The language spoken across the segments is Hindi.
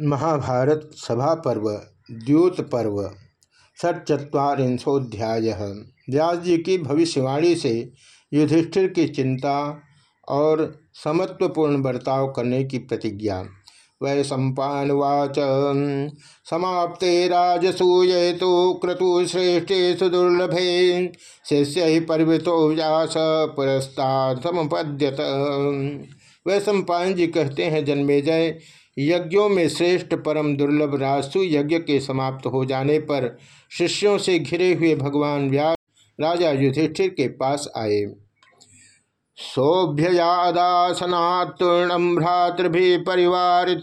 महाभारत सभा पर्व, द्यूत पर्व षटचत्वारिंशोध्याय व्यास जी की भविष्यवाणी से युधिष्ठिर की चिंता और समत्वपूर्ण बर्ताव करने की प्रतिज्ञा। वै सम्पावाच समाप्ते राजसूय तो क्रतुश्रेष्ठे सुदुर्लभे, शिष्य ही पर्वतो व्यास पुरस्ता समपद्यत। वै सम्पान जी कहते हैं, जन्मेजय यज्ञों में श्रेष्ठ परम दुर्लभ राजसु यज्ञ के समाप्त हो जाने पर शिष्यों से घिरे हुए भगवान व्यास राजा युधिष्ठिर के पास आए। सौभ्ययादासनातूर्णम भ्रातृभि परिवार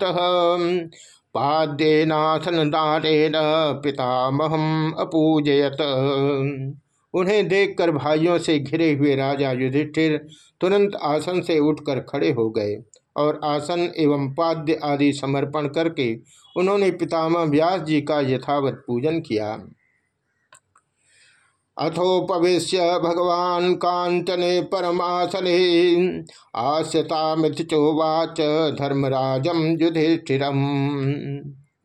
पाद्यनासन दानेन पितामहम अपूजयत। उन्हें देखकर भाइयों से घिरे हुए राजा युधिष्ठिर तुरंत आसन से उठकर खड़े हो गए। और आसन एवं पाद्य आदि समर्पण करके उन्होंने पितामह व्यास जी का यथावत पूजन किया। अथोपवेश्य भगवान कांचने परमासने आस्यतामिथ चोवाच धर्मराजम युधिष्ठिरम।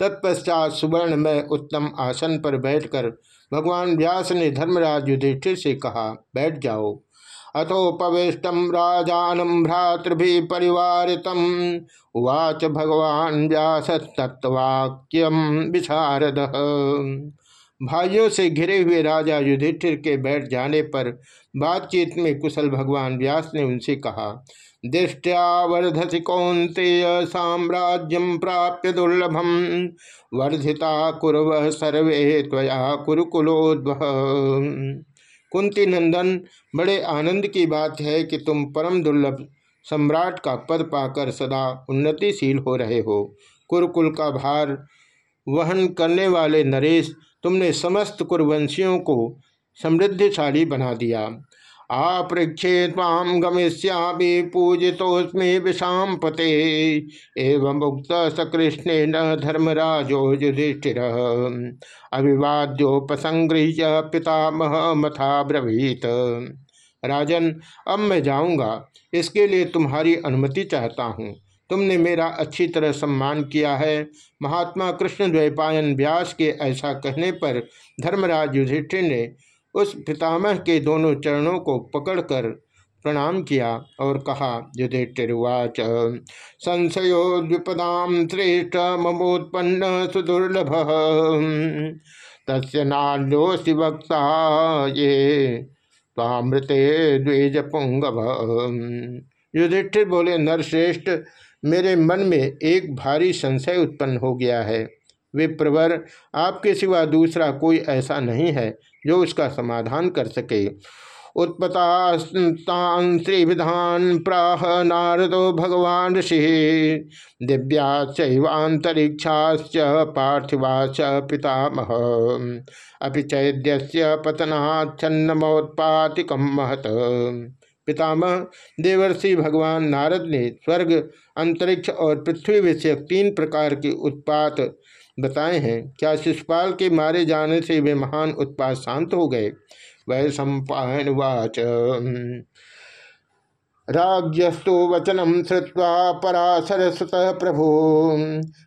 तत्पश्चात सुवर्ण में उत्तम आसन पर बैठकर भगवान व्यास ने धर्मराज युधिष्ठिर से कहा, बैठ जाओ। अथोपविष्टम राजानम भ्रातृभि परिवारितम। उवाच भगवान व्यास तत्वाक्यम विशारद। भाइयों से घिरे हुए राजा युधिष्ठिर के बैठ जाने पर बातचीत में कुशल भगवान व्यास ने उनसे कहा दृष्टिया वर्धति कौंतेय साम्राज्यम प्राप्य दुर्लभम वर्धिता कुरव सर्वे त्वया कुरुकुलोद्भ कुंती नंदन, बड़े आनंद की बात है कि तुम परम दुर्लभ सम्राट का पद पाकर सदा उन्नतिशील हो रहे हो। कुरकुल का भार वहन करने वाले नरेश, तुमने समस्त कुरवंशियों को समृद्धिशाली बना दिया। आपृक्षे ताम गमिष्यामि पूजितोस्मे विषाम पते। एवं मुक्त सकृष्ण न धर्मराजो युधिष्ठिर। अभिवाद्योपसंगृह्य पितामह मथा ब्रवीत राजन, अब मैं जाऊँगा। इसके लिए तुम्हारी अनुमति चाहता हूँ। तुमने मेरा अच्छी तरह सम्मान किया है। महात्मा कृष्ण द्वैपायन व्यास के ऐसा कहने पर धर्मराज युधिष्ठिर ने उस पितामह के दोनों चरणों को पकड़कर प्रणाम किया और कहा युधिष्ठिर्वाच संशयो द्विपदाम श्रेष्ठ ममोत्पन्न सुदुर्लभ। तस्य वक्ता ये तामृते द्विज पुंगभ युधिष्ठिर बोले, नरश्रेष्ठ, मेरे मन में एक भारी संशय उत्पन्न हो गया है। विप्रवर। आपके सिवा दूसरा कोई ऐसा नहीं है जो उसका समाधान कर सके। उत्पतास्तान श्रीविधान प्राह नारदो भगवान ऋषि दिव्याचैवांतरिक्षाश्च पार्थिवाच पितामह। अभी चैद्य पतनाच्छन्नमोत्पातिकम महत। पितामह, देवर्षि भगवान नारद ने स्वर्ग, अंतरिक्ष और पृथ्वी विषयक तीन प्रकार के उत्पात बताए हैं, क्या शिशुपाल के मारे जाने से वे महान उत्पाद शांत हो गए? वह सम्पायन वाच वचनम श्रुवा पराशर सुत प्रभु।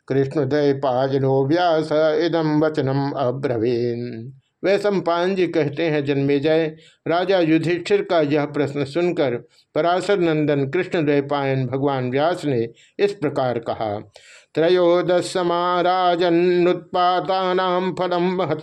कृष्णदय पाजनो व्यास इदम वचनम अब्रवीन। वे सम्पान जी कहते हैं जन्मेजय राजा युधिष्ठिर का यह प्रश्न सुनकर पराशर नंदन कृष्ण द्वैपायन भगवान व्यास ने इस प्रकार कहा त्रयोदशमाराजन्नुत्पाता फलम महत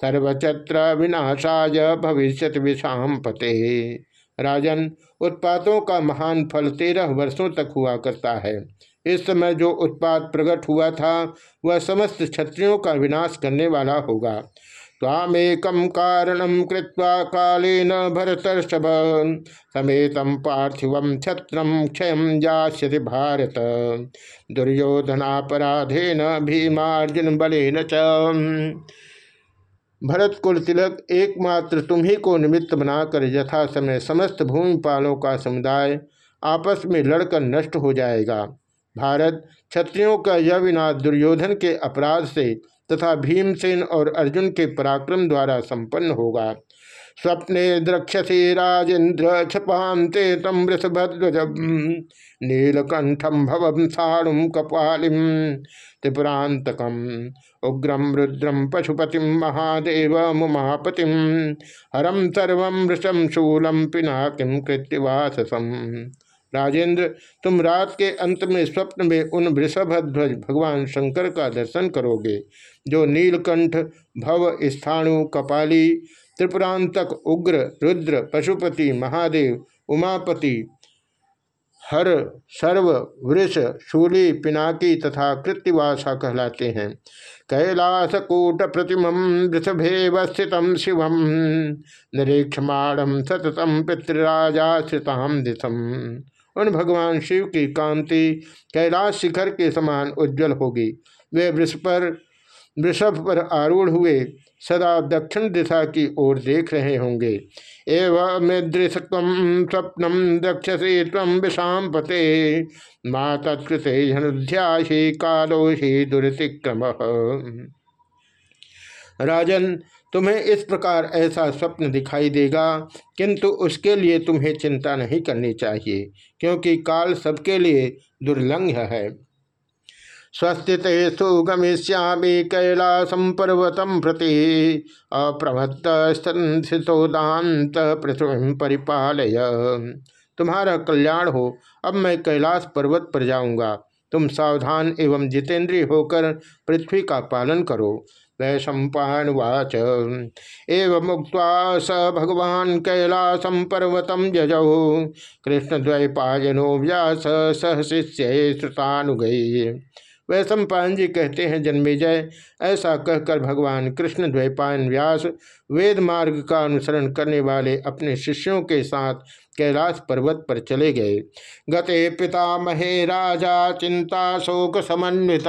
सर्वचत्र विनाशाय भविष्य विषाम पते। राजन उत्पातों का महान फल तेरह वर्षों तक हुआ करता है। इस समय जो उत्पात प्रकट हुआ था, वह समस्त क्षत्रियों का विनाश करने वाला होगा। तामेकम कारणम कृत्वा कालेन भरतर्षभ। समेत पार्थिव छत्रम क्षय जाष्यति भारत। दुर्योधनापराधेन भीमार्जुन बलेन च। भरत कुल तिलक एकमात्र तुम्ही को निमित्त बनाकर यथा समय समस्त भूमिपालों का समुदाय आपस में लड़कर नष्ट हो जाएगा। भारत क्षत्रियों का यह विनाश दुर्योधन के अपराध से तथा भीमसेन और अर्जुन के पराक्रम द्वारा संपन्न होगा। स्वप्ने द्रक्षसी राजेन्द्र क्षपाते तम वृषभध्वज नीलकंठम भवम साणुम कपालिम त्रिपुरांतकम उग्रम रुद्रम पशुपति महादेव मुमापति हरम सर्व वृषम शूलम पिनाकिम कृत्यवाससम राजेंद्र, तुम रात के अंत में स्वप्न में उन वृषभध्वज भगवान शंकर का दर्शन करोगे, जो नीलकंठ, भव, स्थाणु, कपाली त्रिपुरांतक उग्र, रुद्र, पशुपति, महादेव, उमापति, हर सर्व वृष, शूली, पिनाकी तथा कृत्यवासा कहलाते हैं। कैलासकूट प्रतिम वृषभेव स्थित शिवम निरीक्षमाणम सततम पितृराजाश्रिताम दिशम। उन भगवान शिव की कांति कैलाश शिखर के समान उज्जवल होगी। वे वृष पर, वृषभ पर आरूढ़ हुए, सदा दक्षिण दिशा की ओर देख रहे होंगे। एवं मृदृशकम स्वप्नम दक्षसे तम विषाम पते, माँ तत्कृत राजन तुम्हें इस प्रकार ऐसा स्वप्न दिखाई देगा, किंतु उसके लिए तुम्हें चिंता नहीं करनी चाहिए, क्योंकि काल सबके लिए दुर्लंघ है। स्वस्थित सुगमिष्यामी कैलासम पर्वतम प्रति अप्रमत्त पृथ्वी परिपालय। तुम्हारा कल्याण हो, अब मैं कैलाश पर्वत पर जाऊँगा। तुम सावधान एवं जितेंद्रिय होकर पृथ्वी का पालन करो। वैशंपावाच एवं मुक्त स भगवान कैलासम पर्वतम जजौ कृष्णद्वैपायनो व्यास सह शिष्य श्रुतानुगई वैश्व पायन जी कहते हैं, जन्मेजय, ऐसा कहकर भगवान कृष्ण द्वैपायन व्यास वेद मार्ग का अनुसरण करने वाले अपने शिष्यों के साथ कैलाश पर्वत पर चले गए। गते पिता महे राजा चिंता शोक समन्वित।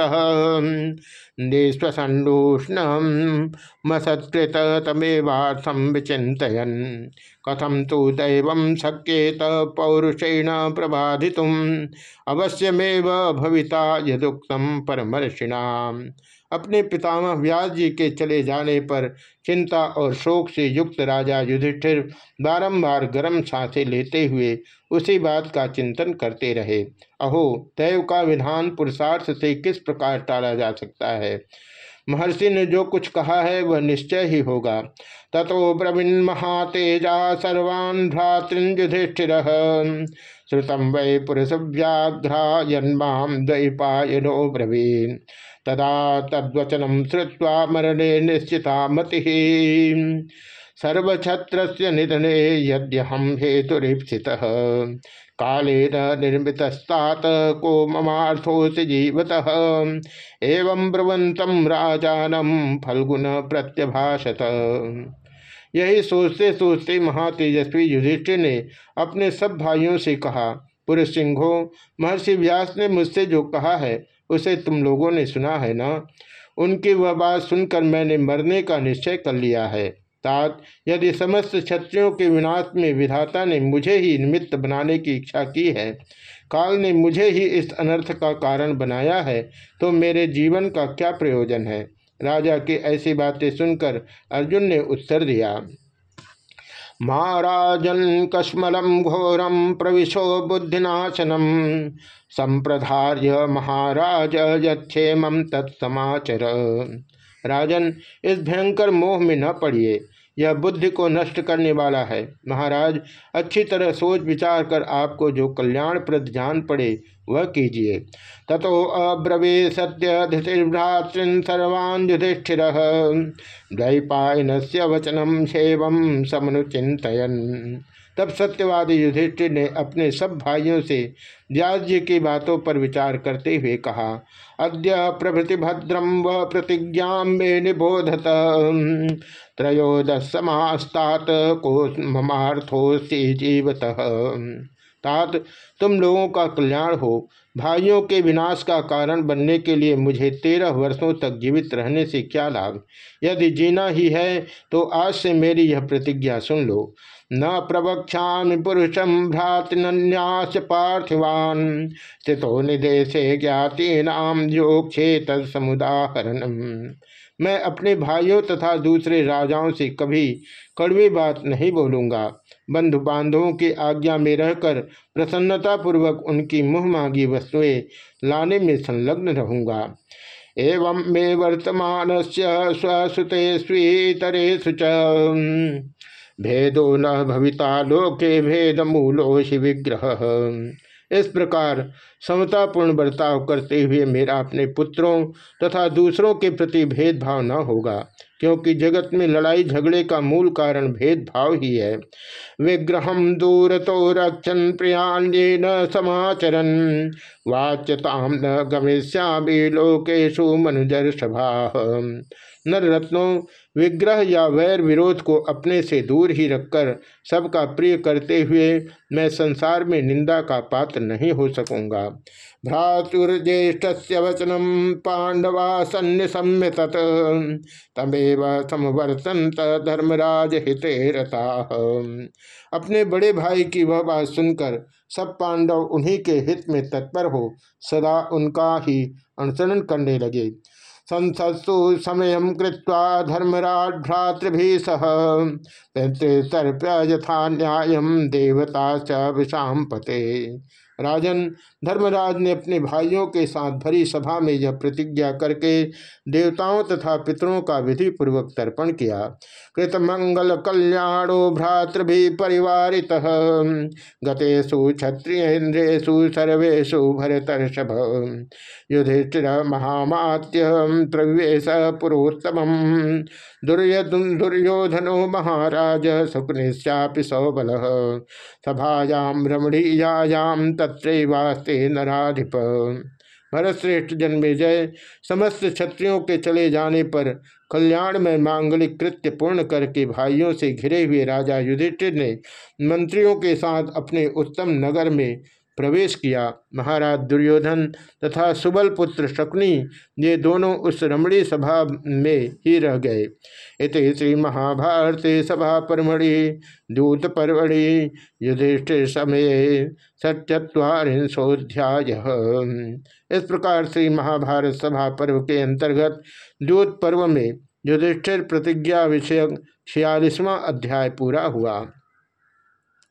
निस्वसन्नूष्ण मसत्कृत तमेवार्थम विचितयन कथम तो दैव शक्येत पौरुषेण प्रबाधि अवश्यमेव भविता यदुक्तम परमर्षिणा अपने पितामह व्यास जी के चले जाने पर चिंता और शोक से युक्त राजा युधिष्ठिर बारंबार गर्म साँसें लेते हुए उसी बात का चिंतन करते रहे। अहो, दैव का विधान पुरुषार्थ से किस प्रकार टाला जा सकता है? महर्षि ने जो कुछ कहा है, वह निश्चय ही होगा। ततो ब्रवीण महातेजा सर्वान् भ्रातृयुधिष्ठिर श्रुतम वै पुरुष व्याघ्रायन्माम द्वैपायनो ब्रवीण तदा तद्वचनम श्रुवा मरणे निश्चिता मति सर्वछत्र से निधने यद्यहम हेतुरीप्सित। काले निर्मित को ममार्थोस जीवत। एवं ब्रवंतम राजानम फलगुन प्रत्यभाषत यही सोचते सोचते महातेजस्वी युधिष्ठिर ने अपने सब भाइयों से कहा, पुरुष सिंहो, महर्षि व्यास ने मुझसे जो कहा है उसे तुम लोगों ने सुना है ना? उनकी वह बात सुनकर मैंने मरने का निश्चय कर लिया है। तात, यदि समस्त क्षत्रियों के विनाश में विधाता ने मुझे ही निमित्त बनाने की इच्छा की है, काल ने मुझे ही इस अनर्थ का कारण बनाया है तो मेरे जीवन का क्या प्रयोजन है? राजा की ऐसी बातें सुनकर अर्जुन ने उत्तर दिया। महाराजन कश्मलम घोरम प्रविशो बुद्धिनाशनम संप्रधार्य महाराज यक्षेम तत्समाचर। राजन, इस भयंकर मोह में न पड़िए। यह बुद्धि को नष्ट करने वाला है। महाराज, अच्छी तरह सोच विचार कर आपको जो कल्याण कल्याणप्रद जान पड़े, वह कीजिए। ततो अब्रवे सत्य धृतिर्भ्रातृन सर्वान् युधिष्ठिर। द्वैपायन से वचनम सेवम समनुचिंतन तब सत्यवादी युधिष्ठिर ने अपने सब भाइयों से व्यास जी की बातों पर विचार करते हुए कहा, अद्य प्रभृति भद्रम व प्रतिज्ञा मे निबोधत। त्रयोदश समास्तात को ममार्थोस्ती जीवत। तात, तुम लोगों का कल्याण हो। भाइयों के विनाश का कारण बनने के लिए मुझे तेरह वर्षों तक जीवित रहने से क्या लाभ? यदि जीना ही है तो आज से मेरी यह प्रतिज्ञा सुन लो। न प्रवक्षा पुरुषम भ्रातृन्यास पार्थिवान। स्थितो निदेशे ज्ञातीनाम योक्षे तत्समुदाहरण मैं अपने भाइयों तथा दूसरे राजाओं से कभी कड़वी बात नहीं बोलूँगा। बंधु बांधवों की आज्ञा में रहकर प्रसन्नतापूर्वक उनकी मुँह मांगी वस्तुएँ लाने में संलग्न रहूँगा। एवं मे वर्तमान स्वसुते स्वीतरेशु च। भेदो न भविता लोके भेद मूलो विग्रह इस प्रकार समतापूर्ण बर्ताव करते हुए मेरा अपने पुत्रों तथा दूसरों के प्रति भेदभाव न होगा, क्योंकि जगत में लड़ाई झगड़े का मूल कारण भेदभाव ही है। विग्रह दूर तो रक्षन प्रियान्य न समाचरन वाच्यताम न गमिष्यामी लोकेशु मनुजर सभा नर रत्नों विग्रह या वैर विरोध को अपने से दूर ही रखकर सबका प्रिय करते हुए मैं संसार में निंदा का पात्र नहीं हो सकूँगा। भ्रातुर्ज्येष्ठ वचनम पांडवा सन्य सम्यत तमेव समवर्तंत धर्मराज हिते रता अपने बड़े भाई की वह बात सुनकर सब पांडव उन्हीं के हित में तत्पर हो सदा उनका ही अनुसरण करने लगे। संसत्सु समय कृत्वा धर्मराज भ्रातृभि सह पितृतर्प्य यथा न्याय देवता च पते राजन, धर्मराज ने अपने भाइयों के साथ भरी सभा में यह प्रतिज्ञा करके देवताओं तथा पितरों का विधि पूर्वक तर्पण किया। कृत मंगल कल्याणो भ्रातृभि परिवारित। गतेषु क्षत्रियेन्द्रेशु सर्वेशु भरतर्षभ। युधिष्ठिर महामात्य प्रवेश पुरोत्तम दुर्योधनो महाराज शुक्निश्चापि सौबल। सभायां रमणीयायां तत्रैवास्ते नराधिप। भरतश्रेष्ठ जन्मे जय। समस्त क्षत्रियों के चले जाने पर कल्याण में मांगलिक कृत्य पूर्ण करके भाइयों से घिरे हुए राजा युधिष्ठिर ने मंत्रियों के साथ अपने उत्तम नगर में प्रवेश किया। महाराज दुर्योधन तथा सुबल पुत्र शकुनी ये दोनों उस रमणी सभा में ही रह गए। इत श्री महाभारत सभा परमणि दूत परमणि युधिष्ठिर समय सत्यत्वारिंशोध्याय इस प्रकार श्री महाभारत सभा पर्व के अंतर्गत दूत पर्व में युधिष्ठिर प्रतिज्ञा विषयक छियालीसवां अध्याय पूरा हुआ।